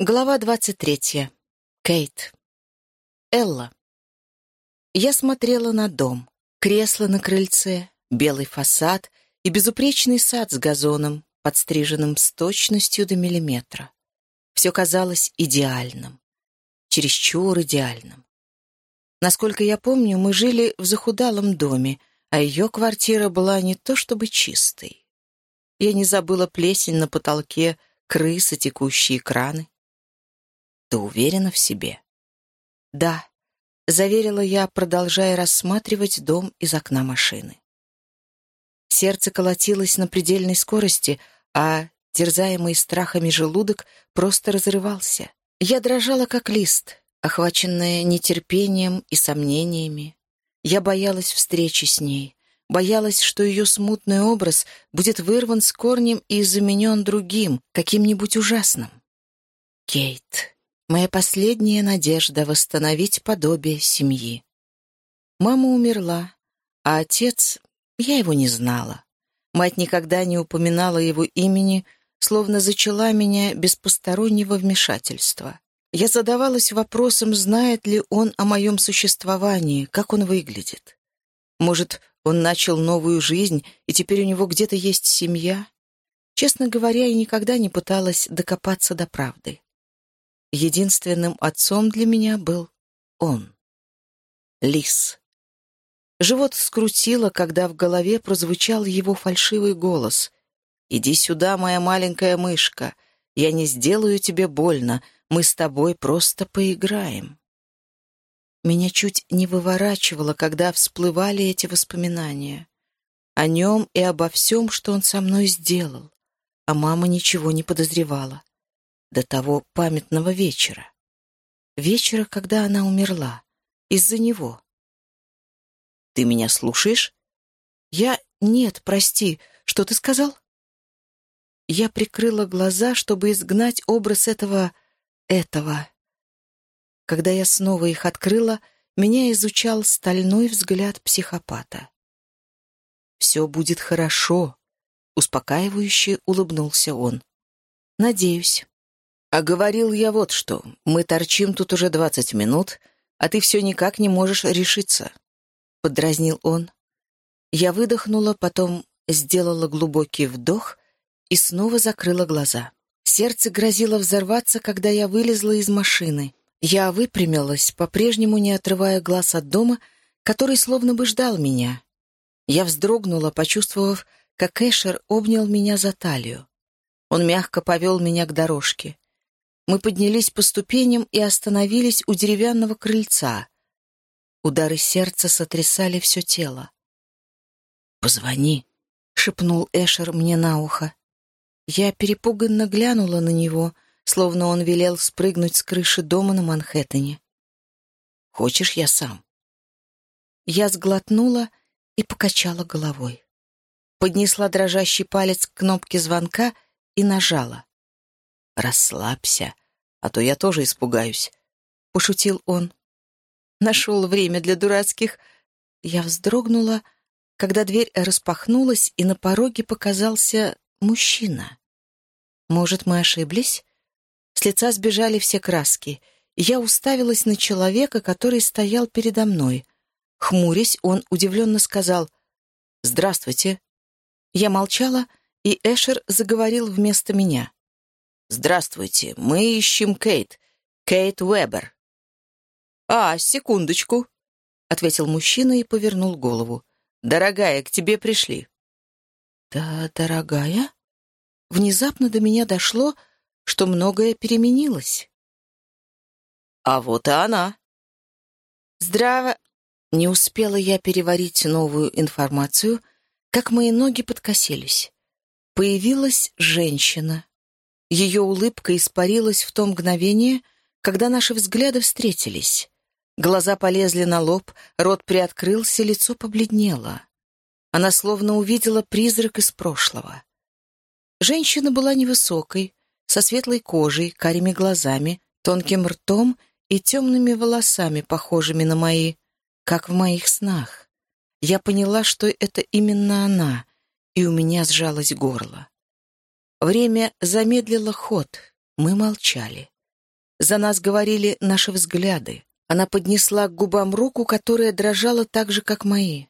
Глава двадцать третья. Кейт. Элла. Я смотрела на дом. Кресло на крыльце, белый фасад и безупречный сад с газоном, подстриженным с точностью до миллиметра. Все казалось идеальным. Чересчур идеальным. Насколько я помню, мы жили в захудалом доме, а ее квартира была не то чтобы чистой. Я не забыла плесень на потолке, крысы, текущие краны. Ты уверена в себе? Да, заверила я, продолжая рассматривать дом из окна машины. Сердце колотилось на предельной скорости, а терзаемый страхами желудок просто разрывался. Я дрожала, как лист, охваченная нетерпением и сомнениями. Я боялась встречи с ней, боялась, что ее смутный образ будет вырван с корнем и заменен другим, каким-нибудь ужасным. Кейт, моя последняя надежда восстановить подобие семьи. Мама умерла, а отец, я его не знала. Мать никогда не упоминала его имени, словно зачала меня без постороннего вмешательства. Я задавалась вопросом, знает ли он о моем существовании, как он выглядит. Может, он начал новую жизнь, и теперь у него где-то есть семья? Честно говоря, я никогда не пыталась докопаться до правды. Единственным отцом для меня был он. Лис. Живот скрутило, когда в голове прозвучал его фальшивый голос. «Иди сюда, моя маленькая мышка. Я не сделаю тебе больно. Мы с тобой просто поиграем. Меня чуть не выворачивало, когда всплывали эти воспоминания. О нем и обо всем, что он со мной сделал. А мама ничего не подозревала. До того памятного вечера. Вечера, когда она умерла. Из-за него. «Ты меня слушаешь?» «Я... Нет, прости. Что ты сказал?» Я прикрыла глаза, чтобы изгнать образ этого этого. Когда я снова их открыла, меня изучал стальной взгляд психопата. «Все будет хорошо», — успокаивающе улыбнулся он. «Надеюсь». «А говорил я вот что. Мы торчим тут уже двадцать минут, а ты все никак не можешь решиться», — подразнил он. Я выдохнула, потом сделала глубокий вдох и снова закрыла глаза. Сердце грозило взорваться, когда я вылезла из машины. Я выпрямилась, по-прежнему не отрывая глаз от дома, который словно бы ждал меня. Я вздрогнула, почувствовав, как Эшер обнял меня за талию. Он мягко повел меня к дорожке. Мы поднялись по ступеням и остановились у деревянного крыльца. Удары сердца сотрясали все тело. «Позвони», — шепнул Эшер мне на ухо. Я перепуганно глянула на него, словно он велел спрыгнуть с крыши дома на Манхэттене. «Хочешь, я сам?» Я сглотнула и покачала головой. Поднесла дрожащий палец к кнопке звонка и нажала. «Расслабься, а то я тоже испугаюсь», — пошутил он. Нашел время для дурацких. Я вздрогнула, когда дверь распахнулась, и на пороге показался мужчина. Может, мы ошиблись? С лица сбежали все краски. Я уставилась на человека, который стоял передо мной. Хмурясь, он удивленно сказал «Здравствуйте». Я молчала, и Эшер заговорил вместо меня. «Здравствуйте, мы ищем Кейт. Кейт Уэбер». «А, секундочку», — ответил мужчина и повернул голову. «Дорогая, к тебе пришли». «Да, дорогая?» Внезапно до меня дошло, что многое переменилось. «А вот и она!» «Здраво!» Не успела я переварить новую информацию, как мои ноги подкосились. Появилась женщина. Ее улыбка испарилась в то мгновение, когда наши взгляды встретились. Глаза полезли на лоб, рот приоткрылся, лицо побледнело. Она словно увидела призрак из прошлого. Женщина была невысокой, со светлой кожей, карими глазами, тонким ртом и темными волосами, похожими на мои, как в моих снах. Я поняла, что это именно она, и у меня сжалось горло. Время замедлило ход, мы молчали. За нас говорили наши взгляды. Она поднесла к губам руку, которая дрожала так же, как мои.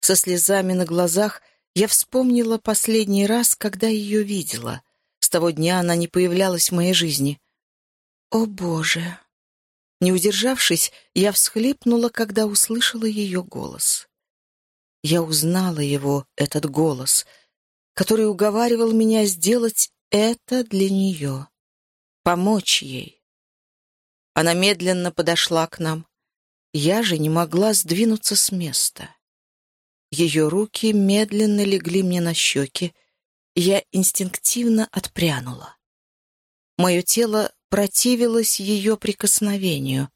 Со слезами на глазах я вспомнила последний раз, когда ее видела. С того дня она не появлялась в моей жизни. О, Боже! Не удержавшись, я всхлипнула, когда услышала ее голос. Я узнала его, этот голос, который уговаривал меня сделать это для нее, помочь ей. Она медленно подошла к нам. Я же не могла сдвинуться с места. Ее руки медленно легли мне на щеки, я инстинктивно отпрянула. Мое тело противилось ее прикосновению,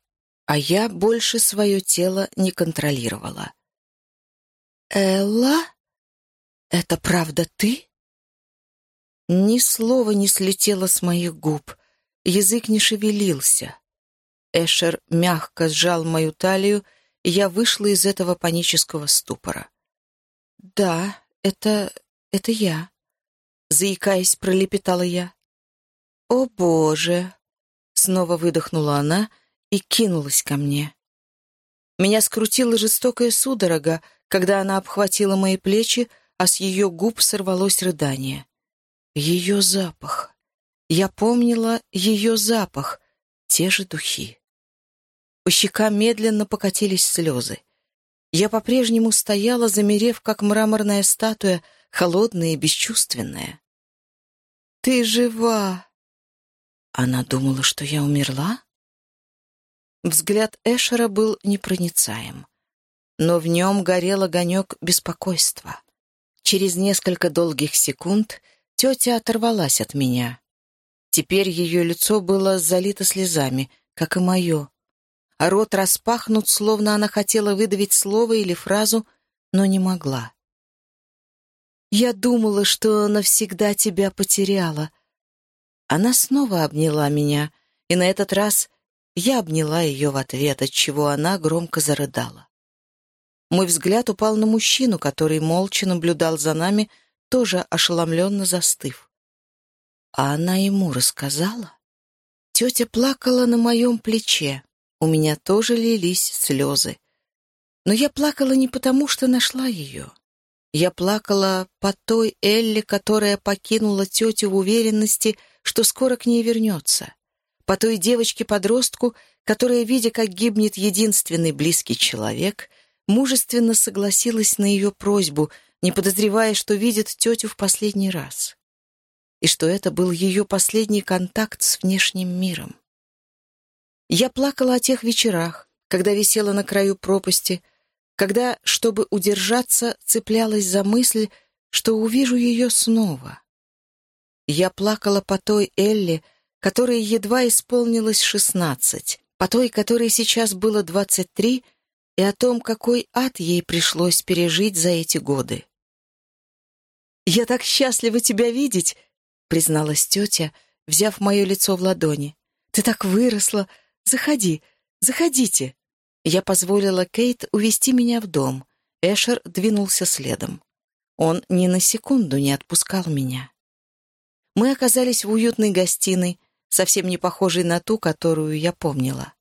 а я больше свое тело не контролировала. «Элла? Это правда ты?» Ни слова не слетело с моих губ, язык не шевелился. Эшер мягко сжал мою талию, и я вышла из этого панического ступора. «Да, это... это я», — заикаясь, пролепетала я. «О, Боже!» — снова выдохнула она и кинулась ко мне. Меня скрутила жестокая судорога, когда она обхватила мои плечи, а с ее губ сорвалось рыдание. Ее запах. Я помнила ее запах, те же духи. По щекам медленно покатились слезы. Я по-прежнему стояла, замерев, как мраморная статуя, холодная и бесчувственная. «Ты жива!» Она думала, что я умерла? Взгляд Эшера был непроницаем, но в нем горел огонек беспокойства. Через несколько долгих секунд Тетя оторвалась от меня. Теперь ее лицо было залито слезами, как и мое, а рот распахнут, словно она хотела выдавить слово или фразу, но не могла. «Я думала, что навсегда тебя потеряла». Она снова обняла меня, и на этот раз я обняла ее в ответ, отчего она громко зарыдала. Мой взгляд упал на мужчину, который молча наблюдал за нами, тоже ошеломленно застыв. А она ему рассказала? Тетя плакала на моем плече. У меня тоже лились слезы. Но я плакала не потому, что нашла ее. Я плакала по той Элли, которая покинула тетю в уверенности, что скоро к ней вернется. По той девочке-подростку, которая, видя, как гибнет единственный близкий человек, мужественно согласилась на ее просьбу — не подозревая, что видит тетю в последний раз, и что это был ее последний контакт с внешним миром. Я плакала о тех вечерах, когда висела на краю пропасти, когда, чтобы удержаться, цеплялась за мысль, что увижу ее снова. Я плакала по той Элли, которой едва исполнилось шестнадцать, по той, которой сейчас было двадцать три, и о том, какой ад ей пришлось пережить за эти годы. «Я так счастлива тебя видеть!» — призналась тетя, взяв мое лицо в ладони. «Ты так выросла! Заходи, заходите!» Я позволила Кейт увести меня в дом. Эшер двинулся следом. Он ни на секунду не отпускал меня. Мы оказались в уютной гостиной, совсем не похожей на ту, которую я помнила.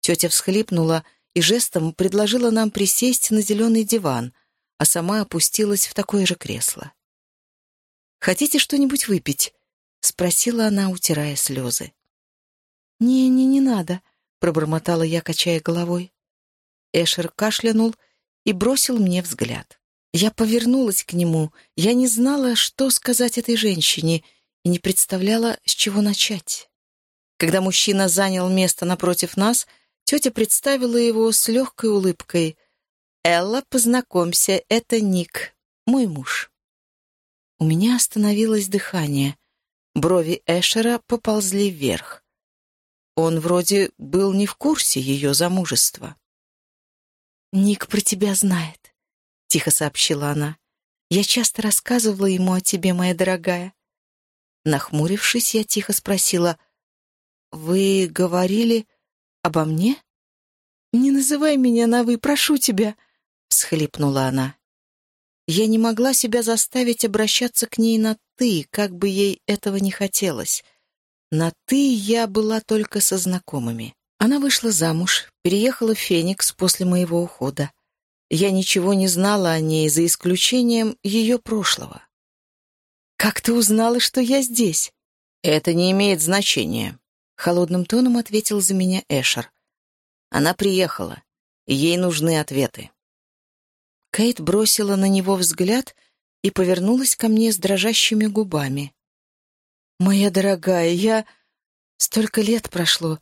Тетя всхлипнула и жестом предложила нам присесть на зеленый диван, а сама опустилась в такое же кресло. «Хотите что-нибудь выпить?» — спросила она, утирая слезы. «Не-не, не надо», — пробормотала я, качая головой. Эшер кашлянул и бросил мне взгляд. Я повернулась к нему. Я не знала, что сказать этой женщине, и не представляла, с чего начать. Когда мужчина занял место напротив нас, тетя представила его с легкой улыбкой. «Элла, познакомься, это Ник, мой муж». У меня остановилось дыхание. Брови Эшера поползли вверх. Он вроде был не в курсе ее замужества. «Ник про тебя знает», — тихо сообщила она. «Я часто рассказывала ему о тебе, моя дорогая». Нахмурившись, я тихо спросила, «Вы говорили обо мне?» «Не называй меня на «вы», прошу тебя», — всхлипнула она. Я не могла себя заставить обращаться к ней на «ты», как бы ей этого не хотелось. На «ты» я была только со знакомыми. Она вышла замуж, переехала в Феникс после моего ухода. Я ничего не знала о ней, за исключением ее прошлого. «Как ты узнала, что я здесь?» «Это не имеет значения», — холодным тоном ответил за меня Эшер. «Она приехала, ей нужны ответы». Кейт бросила на него взгляд и повернулась ко мне с дрожащими губами. «Моя дорогая, я... Столько лет прошло.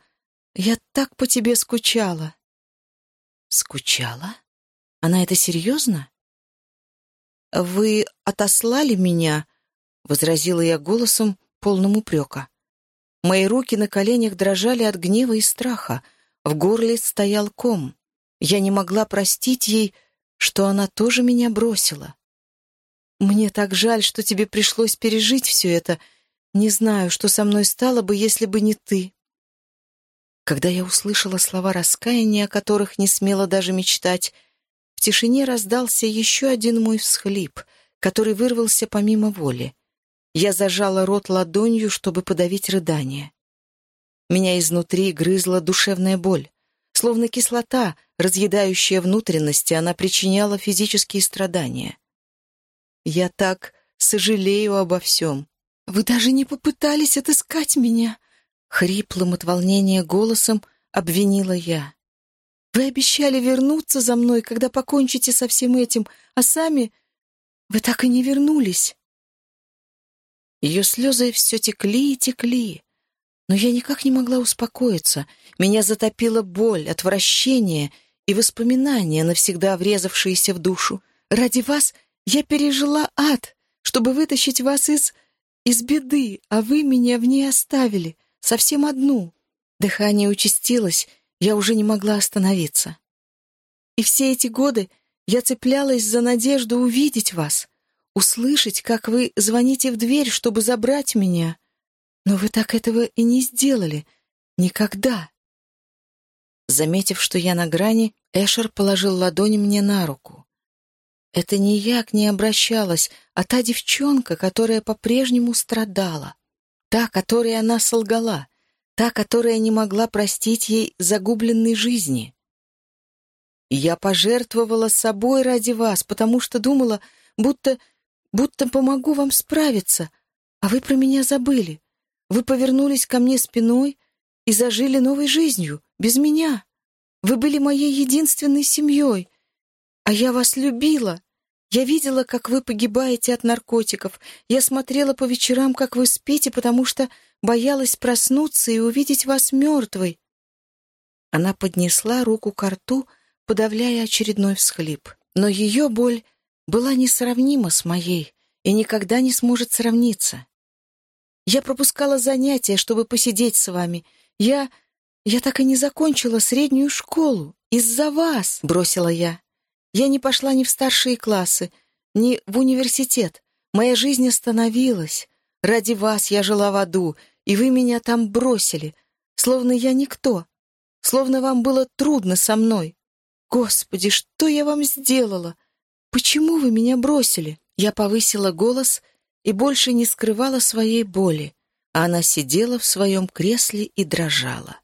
Я так по тебе скучала». «Скучала? Она это серьезно?» «Вы отослали меня?» — возразила я голосом, полным упрека. Мои руки на коленях дрожали от гнева и страха. В горле стоял ком. Я не могла простить ей, что она тоже меня бросила. «Мне так жаль, что тебе пришлось пережить все это. Не знаю, что со мной стало бы, если бы не ты». Когда я услышала слова раскаяния, о которых не смела даже мечтать, в тишине раздался еще один мой всхлип, который вырвался помимо воли. Я зажала рот ладонью, чтобы подавить рыдание. Меня изнутри грызла душевная боль. Словно кислота, разъедающая внутренности, она причиняла физические страдания. Я так сожалею обо всем. Вы даже не попытались отыскать меня. Хриплым от волнения голосом обвинила я. Вы обещали вернуться за мной, когда покончите со всем этим, а сами... Вы так и не вернулись. Ее слезы все текли и текли. Но я никак не могла успокоиться. Меня затопила боль, отвращение и воспоминания, навсегда врезавшиеся в душу. Ради вас я пережила ад, чтобы вытащить вас из... из беды, а вы меня в ней оставили, совсем одну. Дыхание участилось, я уже не могла остановиться. И все эти годы я цеплялась за надежду увидеть вас, услышать, как вы звоните в дверь, чтобы забрать меня. Но вы так этого и не сделали. Никогда. Заметив, что я на грани, Эшер положил ладонь мне на руку. Это не я к ней обращалась, а та девчонка, которая по-прежнему страдала. Та, которой она солгала. Та, которая не могла простить ей загубленной жизни. Я пожертвовала собой ради вас, потому что думала, будто будто помогу вам справиться, а вы про меня забыли. Вы повернулись ко мне спиной и зажили новой жизнью, без меня. Вы были моей единственной семьей, а я вас любила. Я видела, как вы погибаете от наркотиков. Я смотрела по вечерам, как вы спите, потому что боялась проснуться и увидеть вас мертвой. Она поднесла руку к рту, подавляя очередной всхлип. Но ее боль была несравнима с моей и никогда не сможет сравниться. Я пропускала занятия, чтобы посидеть с вами. Я... я так и не закончила среднюю школу. Из-за вас, — бросила я. Я не пошла ни в старшие классы, ни в университет. Моя жизнь остановилась. Ради вас я жила в аду, и вы меня там бросили, словно я никто, словно вам было трудно со мной. Господи, что я вам сделала? «Почему вы меня бросили?» Я повысила голос и больше не скрывала своей боли, а она сидела в своем кресле и дрожала.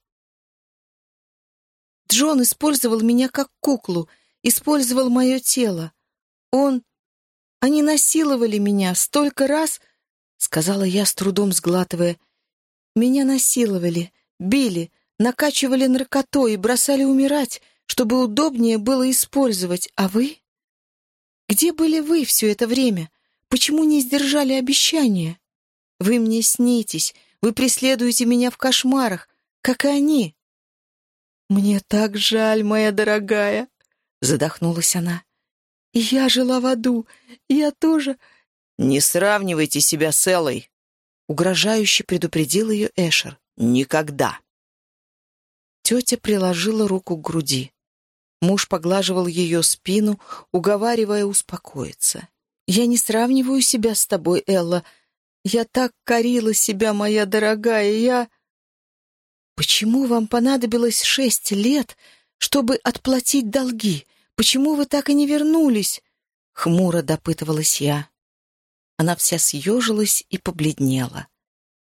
Джон использовал меня как куклу, использовал мое тело. Он... Они насиловали меня столько раз, — сказала я, с трудом сглатывая. Меня насиловали, били, накачивали наркотой и бросали умирать, чтобы удобнее было использовать, а вы... Где были вы все это время? Почему не сдержали обещания? Вы мне снитесь, вы преследуете меня в кошмарах, как и они. Мне так жаль, моя дорогая, задохнулась она. Я жила в аду, я тоже... Не сравнивайте себя с Эллой, угрожающе предупредил ее Эшер. Никогда. Тетя приложила руку к груди. Муж поглаживал ее спину, уговаривая успокоиться. «Я не сравниваю себя с тобой, Элла. Я так корила себя, моя дорогая, я...» «Почему вам понадобилось шесть лет, чтобы отплатить долги? Почему вы так и не вернулись?» Хмуро допытывалась я. Она вся съежилась и побледнела.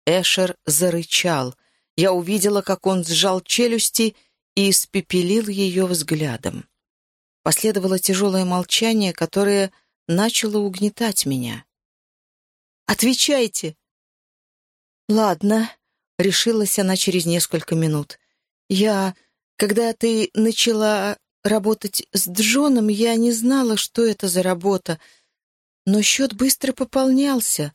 Эшер зарычал. Я увидела, как он сжал челюсти и испепелил ее взглядом. Последовало тяжелое молчание, которое начало угнетать меня. «Отвечайте!» «Ладно», — решилась она через несколько минут. «Я... Когда ты начала работать с Джоном, я не знала, что это за работа, но счет быстро пополнялся.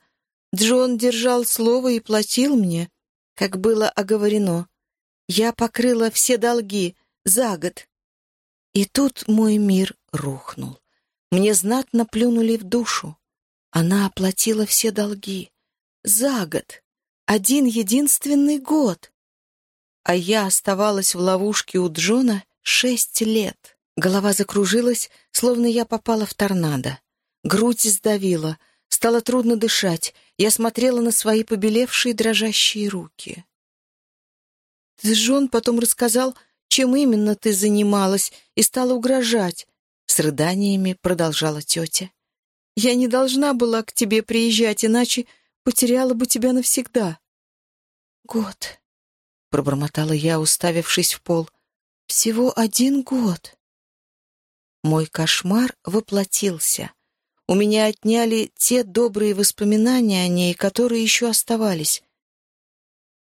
Джон держал слово и платил мне, как было оговорено. Я покрыла все долги за год. И тут мой мир рухнул. Мне знатно плюнули в душу. Она оплатила все долги. За год. Один единственный год. А я оставалась в ловушке у Джона шесть лет. Голова закружилась, словно я попала в торнадо. Грудь сдавила, стало трудно дышать. Я смотрела на свои побелевшие дрожащие руки. Джон потом рассказал, чем именно ты занималась, и стала угрожать. С рыданиями продолжала тетя. Я не должна была к тебе приезжать, иначе потеряла бы тебя навсегда. Год, пробормотала я, уставившись в пол. Всего один год. Мой кошмар воплотился. У меня отняли те добрые воспоминания о ней, которые еще оставались.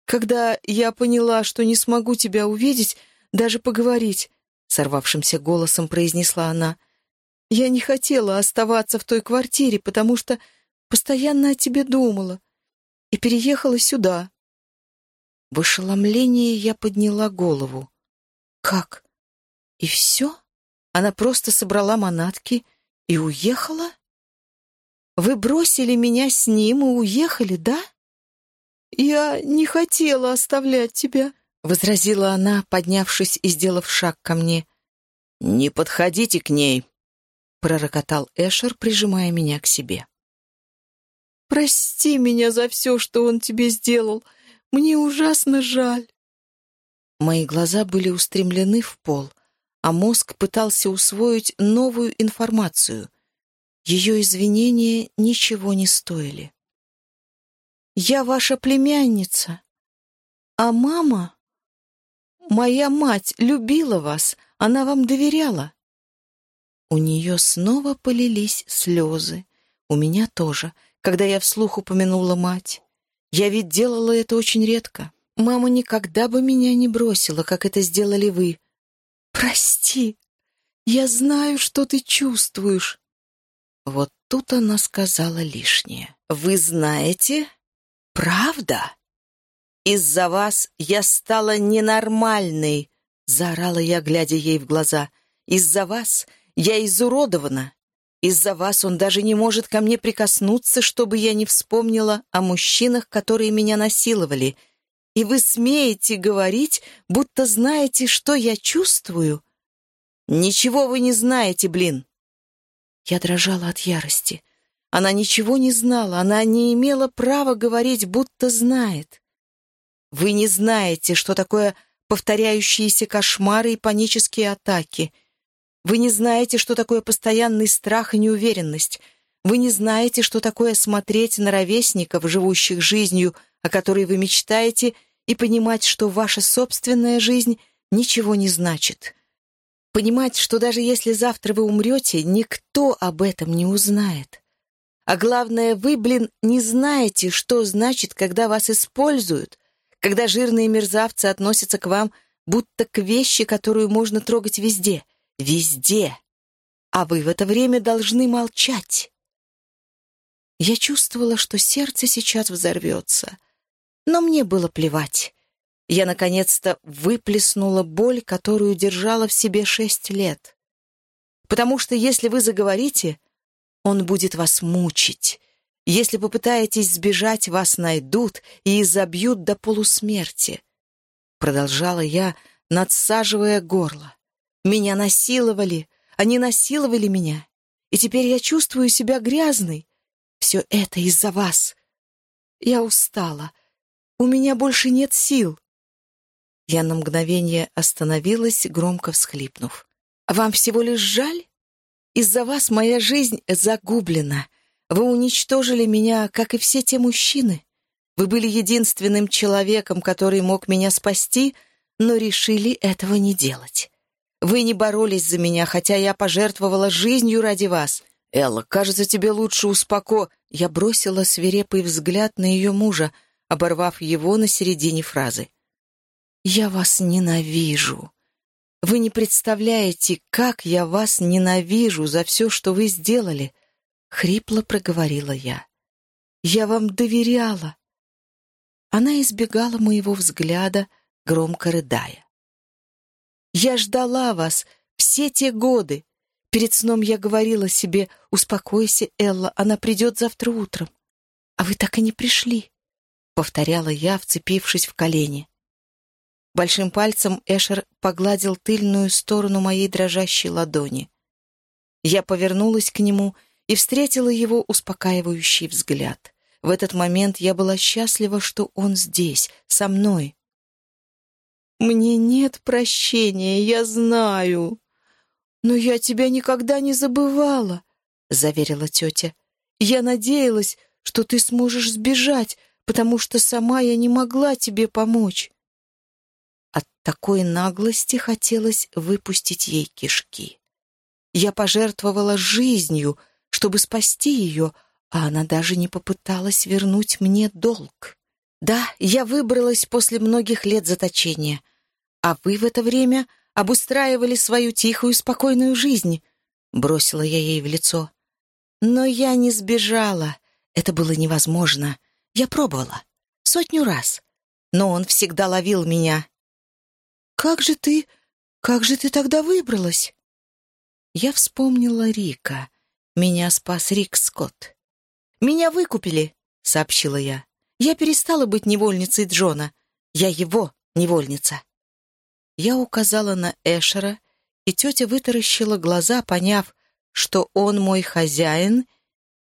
Когда я поняла, что не смогу тебя увидеть, даже поговорить, сорвавшимся голосом произнесла она, я не хотела оставаться в той квартире, потому что постоянно о тебе думала и переехала сюда. В ошеломлении я подняла голову. Как? И все? Она просто собрала манатки и уехала? Вы бросили меня с ним и уехали, да? Я не хотела оставлять тебя, возразила она, поднявшись и сделав шаг ко мне. Не подходите к ней, пророкотал Эшер, прижимая меня к себе. «Прости меня за все, что он тебе сделал. Мне ужасно жаль». Мои глаза были устремлены в пол, а мозг пытался усвоить новую информацию. Ее извинения ничего не стоили. «Я ваша племянница, а мама...» «Моя мать любила вас, она вам доверяла». У нее снова полились слезы. У меня тоже, когда я вслух упомянула мать. Я ведь делала это очень редко. Мама никогда бы меня не бросила, как это сделали вы. Прости, я знаю, что ты чувствуешь. Вот тут она сказала лишнее. Вы знаете? Правда? Из-за вас я стала ненормальной, заорала я, глядя ей в глаза. Из-за вас я изуродована. Из-за вас он даже не может ко мне прикоснуться, чтобы я не вспомнила о мужчинах, которые меня насиловали. И вы смеете говорить, будто знаете, что я чувствую? Ничего вы не знаете, блин. Я дрожала от ярости. Она ничего не знала, она не имела права говорить, будто знает. Вы не знаете, что такое повторяющиеся кошмары и панические атаки — вы не знаете, что такое постоянный страх и неуверенность. Вы не знаете, что такое смотреть на ровесников, живущих жизнью, о которой вы мечтаете, и понимать, что ваша собственная жизнь ничего не значит. Понимать, что даже если завтра вы умрете, никто об этом не узнает. А главное, вы, блин, не знаете, что значит, когда вас используют, когда жирные мерзавцы относятся к вам, будто к вещи, которую можно трогать везде — Везде. А вы в это время должны молчать. Я чувствовала, что сердце сейчас взорвется. Но мне было плевать. Я, наконец-то, выплеснула боль, которую держала в себе шесть лет. Потому что если вы заговорите, он будет вас мучить. Если попытаетесь сбежать, вас найдут и изобьют до полусмерти. Продолжала я, надсаживая горло. Меня насиловали, они насиловали меня. И теперь я чувствую себя грязной. Все это из-за вас. Я устала. У меня больше нет сил. Я на мгновение остановилась, громко всхлипнув. «Вам всего лишь жаль? Из-за вас моя жизнь загублена. Вы уничтожили меня, как и все те мужчины. Вы были единственным человеком, который мог меня спасти, но решили этого не делать. Вы не боролись за меня, хотя я пожертвовала жизнью ради вас. Элла, кажется, тебе лучше успоко...» Я бросила свирепый взгляд на ее мужа, оборвав его на середине фразы. «Я вас ненавижу. Вы не представляете, как я вас ненавижу за все, что вы сделали», — хрипло проговорила я. «Я вам доверяла». Она избегала моего взгляда, громко рыдая. «Я ждала вас все те годы. Перед сном я говорила себе, успокойся, Элла, она придет завтра утром. А вы так и не пришли», — повторяла я, вцепившись в колени. Большим пальцем Эшер погладил тыльную сторону моей дрожащей ладони. Я повернулась к нему и встретила его успокаивающий взгляд. В этот момент я была счастлива, что он здесь, со мной. «Мне нет прощения, я знаю. Но я тебя никогда не забывала», — заверила тетя. «Я надеялась, что ты сможешь сбежать, потому что сама я не могла тебе помочь». Такой наглости хотелось выпустить ей кишки. Я пожертвовала жизнью, чтобы спасти ее, а она даже не попыталась вернуть мне долг. Да, я выбралась после многих лет заточения, а вы в это время обустраивали свою тихую, спокойную жизнь, бросила я ей в лицо. Но я не сбежала, это было невозможно. Я пробовала, сотню раз, но он всегда ловил меня, «Как же ты... как же ты тогда выбралась?» Я вспомнила Рика. Меня спас Рик Скотт. «Меня выкупили», — сообщила я. «Я перестала быть невольницей Джона. Я его невольница». Я указала на Эшера, и тетя вытаращила глаза, поняв, что он мой хозяин,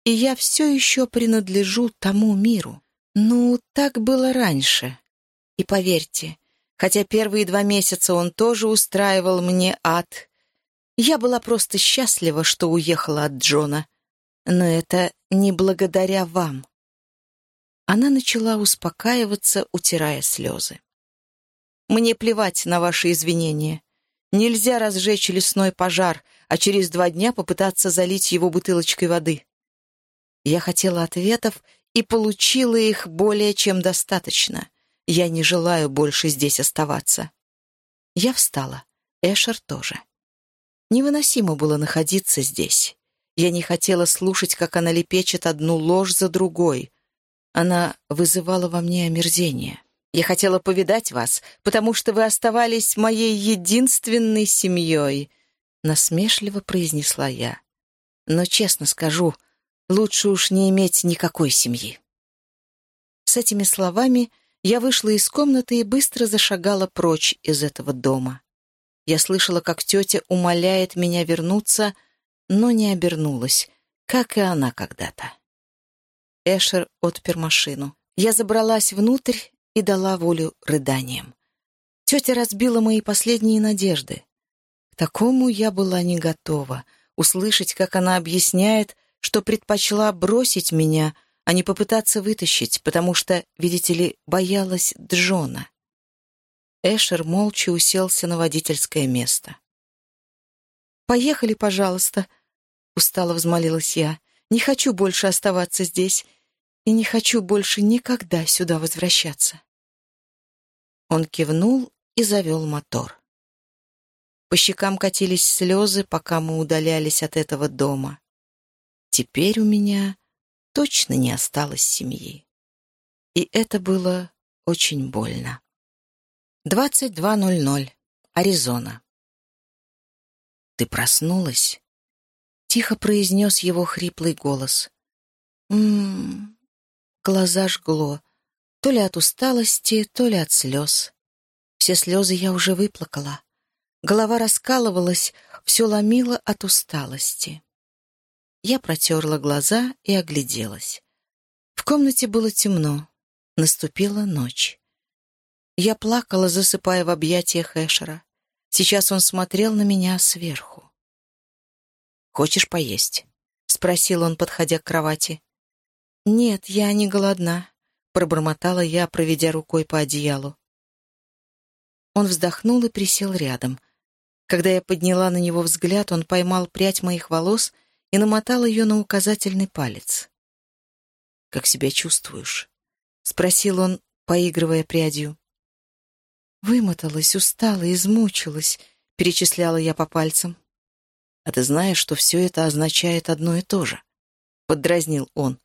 и я все еще принадлежу тому миру. Ну, так было раньше. И поверьте, Хотя первые два месяца он тоже устраивал мне ад. Я была просто счастлива, что уехала от Джона. Но это не благодаря вам. Она начала успокаиваться, утирая слезы. «Мне плевать на ваши извинения. Нельзя разжечь лесной пожар, а через два дня попытаться залить его бутылочкой воды. Я хотела ответов и получила их более чем достаточно. Я не желаю больше здесь оставаться. Я встала. Эшер тоже. Невыносимо было находиться здесь. Я не хотела слушать, как она лепечет одну ложь за другой. Она вызывала во мне омерзение. Я хотела повидать вас, потому что вы оставались моей единственной семьей, — насмешливо произнесла я. Но, честно скажу, лучше уж не иметь никакой семьи. С этими словами я вышла из комнаты и быстро зашагала прочь из этого дома. Я слышала, как тетя умоляет меня вернуться, но не обернулась, как и она когда-то. Эшер отпер машину. Я забралась внутрь и дала волю рыданиям. Тетя разбила мои последние надежды. К такому я была не готова. Услышать, как она объясняет, что предпочла бросить меня — а не попытаться вытащить, потому что, видите ли, боялась Джона. Эшер молча уселся на водительское место. «Поехали, пожалуйста», — устало взмолилась я. «Не хочу больше оставаться здесь и не хочу больше никогда сюда возвращаться». Он кивнул и завел мотор. По щекам катились слезы, пока мы удалялись от этого дома. Теперь у меня точно не осталось семьи. И это было очень больно. 22.00. Аризона. «Ты проснулась?» — тихо произнес его хриплый голос. «М-м-м...» Глаза жгло. То ли от усталости, то ли от слез. Все слезы я уже выплакала. Голова раскалывалась, все ломило от усталости. Я протерла глаза и огляделась. В комнате было темно. Наступила ночь. Я плакала, засыпая в объятиях Эшера. Сейчас он смотрел на меня сверху. «Хочешь поесть?» — спросил он, подходя к кровати. «Нет, я не голодна. пробормотала я, проведя рукой по одеялу. Он вздохнул и присел рядом. Когда я подняла на него взгляд, он поймал прядь моих волос и намотал ее на указательный палец. «Как себя чувствуешь?» — спросил он, поигрывая прядью. «Вымоталась, устала, измучилась», — перечисляла я по пальцам. «А ты знаешь, что все это означает одно и то же?» — поддразнил он.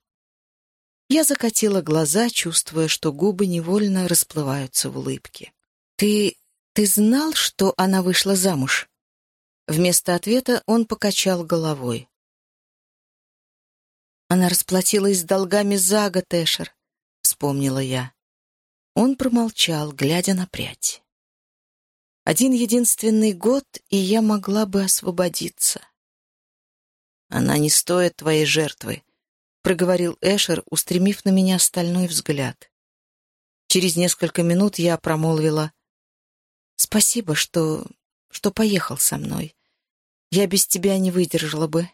Я закатила глаза, чувствуя, что губы невольно расплываются в улыбке. «Ты... ты знал, что она вышла замуж?» Вместо ответа он покачал головой. «Она расплатилась с долгами за год, Эшер», — вспомнила я. Он промолчал, глядя на прядь. Один единственный год, и я могла бы освободиться. «Она не стоит твоей жертвы», — проговорил Эшер, устремив на меня стальной взгляд. Через несколько минут я промолвила «Спасибо, что... что поехал со мной. Я без тебя не выдержала бы».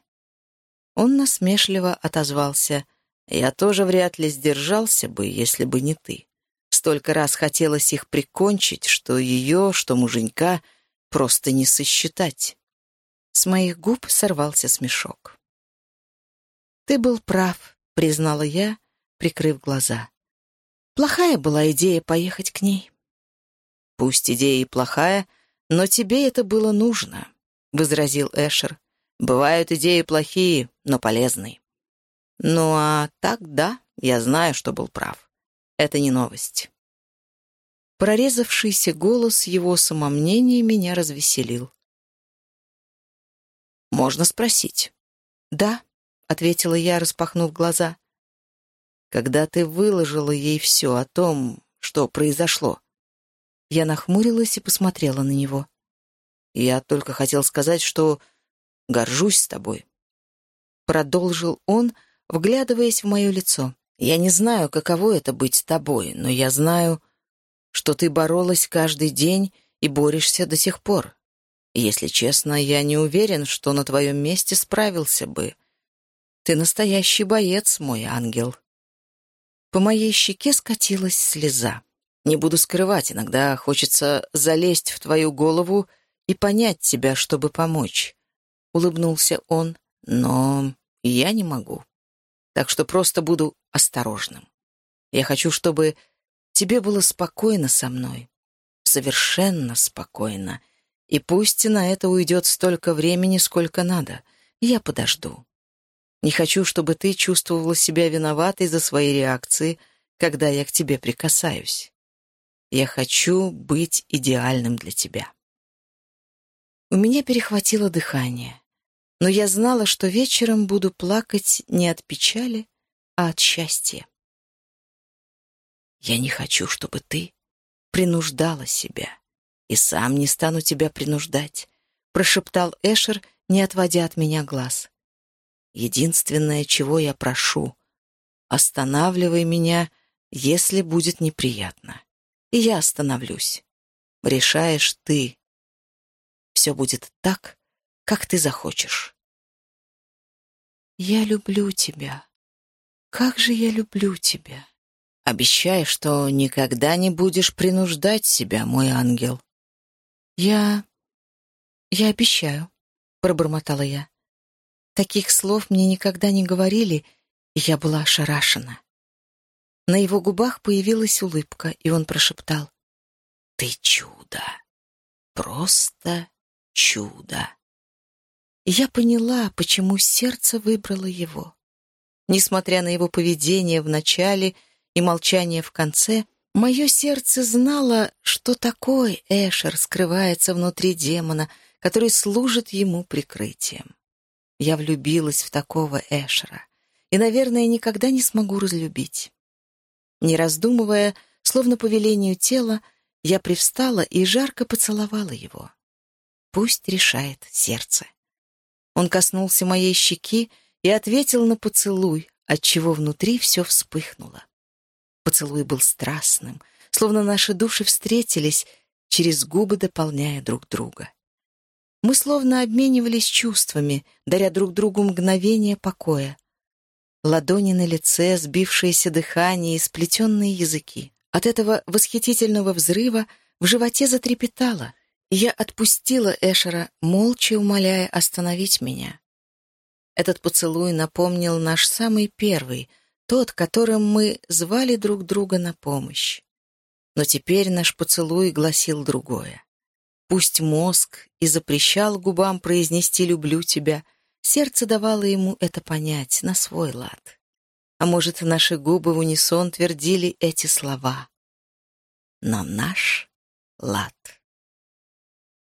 Он насмешливо отозвался «Я тоже вряд ли сдержался бы, если бы не ты». Столько раз хотелось их прикончить, что ее, что муженька просто не сосчитать. С моих губ сорвался смешок. «Ты был прав», — признала я, прикрыв глаза. «Плохая была идея поехать к ней». «Пусть идея и плохая, но тебе это было нужно», — возразил Эшер. «Бывают идеи плохие, но полезные». «Ну а так, да, я знаю, что был прав. Это не новость. Прорезавшийся голос его самомнения меня развеселил. «Можно спросить?» «Да», — ответила я, распахнув глаза. «Когда ты выложила ей все о том, что произошло?» Я нахмурилась и посмотрела на него. «Я только хотел сказать, что горжусь с тобой», — продолжил он, вглядываясь в мое лицо. Я не знаю, каково это быть тобой, но я знаю, что ты боролась каждый день и борешься до сих пор. Если честно, я не уверен, что на твоем месте справился бы. Ты настоящий боец, мой ангел. По моей щеке скатилась слеза. Не буду скрывать, иногда хочется залезть в твою голову и понять тебя, чтобы помочь. Улыбнулся он, но я не могу так что просто буду осторожным. Я хочу, чтобы тебе было спокойно со мной, совершенно спокойно, и пусть на это уйдет столько времени, сколько надо. Я подожду. Не хочу, чтобы ты чувствовала себя виноватой за свои реакции, когда я к тебе прикасаюсь. Я хочу быть идеальным для тебя. У меня перехватило дыхание но я знала, что вечером буду плакать не от печали, а от счастья. Я не хочу, чтобы ты принуждала себя, и сам не стану тебя принуждать, прошептал Эшер, не отводя от меня глаз. Единственное, чего я прошу, останавливай меня, если будет неприятно. И я остановлюсь. Решаешь ты. Все будет так, как ты захочешь. Я люблю тебя. Как же я люблю тебя. Обещай, что никогда не будешь принуждать себя, мой ангел. Я... я обещаю, пробормотала я. Таких слов мне никогда не говорили, и я была ошарашена. На его губах появилась улыбка, и он прошептал. «Ты чудо! Просто чудо!» Я поняла, почему сердце выбрало его. Несмотря на его поведение в начале и молчание в конце, мое сердце знало, что такой Эшер скрывается внутри демона, который служит ему прикрытием. Я влюбилась в такого Эшера и, наверное, никогда не смогу разлюбить. Не раздумывая, словно по велению тела, я привстала и жарко поцеловала его. Пусть решает сердце. Он коснулся моей щеки и ответил на поцелуй, отчего внутри все вспыхнуло. Поцелуй был страстным, словно наши души встретились, через губы дополняя друг друга. Мы словно обменивались чувствами, даря друг другу мгновение покоя. ладони на лице, сбившееся дыхание и сплетенные языки. От этого восхитительного взрыва в животе затрепетало, я отпустила Эшера, молча умоляя остановить меня. Этот поцелуй напомнил наш самый первый, тот, которым мы звали друг друга на помощь. Но теперь наш поцелуй гласил другое. Пусть мозг и запрещал губам произнести «люблю тебя», сердце давало ему это понять на свой лад. А может, наши губы в унисон твердили эти слова. Но наш лад.